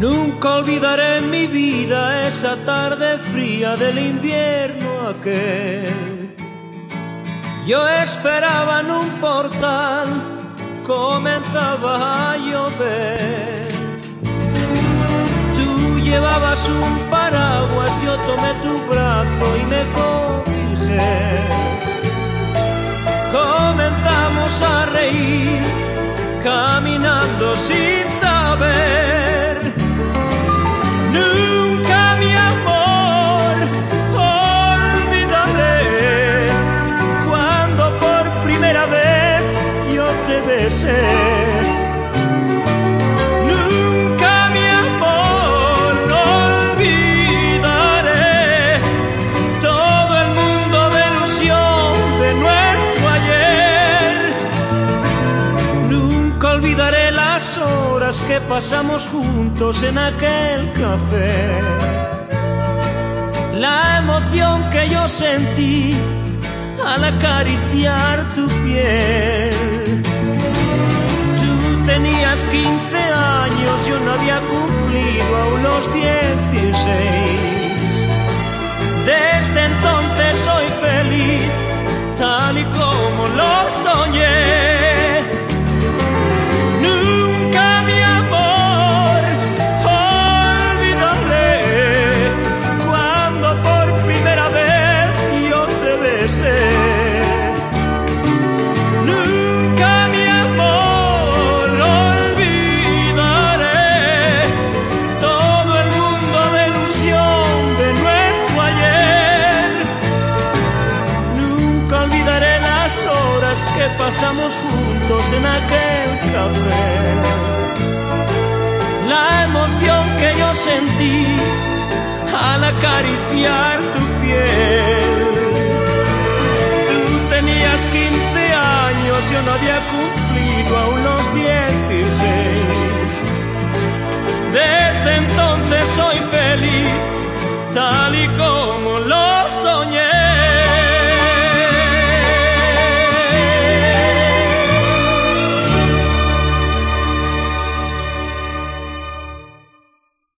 Nunca olvidaré en mi vida esa tarde fría del invierno aquel. Yo esperaba en un portal, comenzaba a llover. Tú llevabas un paraguas, yo tomé tu brazo y me cobijé. Comenzamos a reír, caminando sin saber. Nunca mi amor olvidaré todo el mundo de ilusión de nuestro ayer. Nunca olvidaré las horas que pasamos juntos en aquel café. La emoción que yo sentí al acariciar tu piel. Tenías 15 años, yo no había cumplido aún los 16. Desde entonces soy feliz, tal y como lo soñé. Que pasamos juntos en aquel café. La emoción que yo sentí al acariciar tu piel. Tú tenías 15 años, yo no había cumplido aún los 16. Desde entonces soy feliz, tal y como lo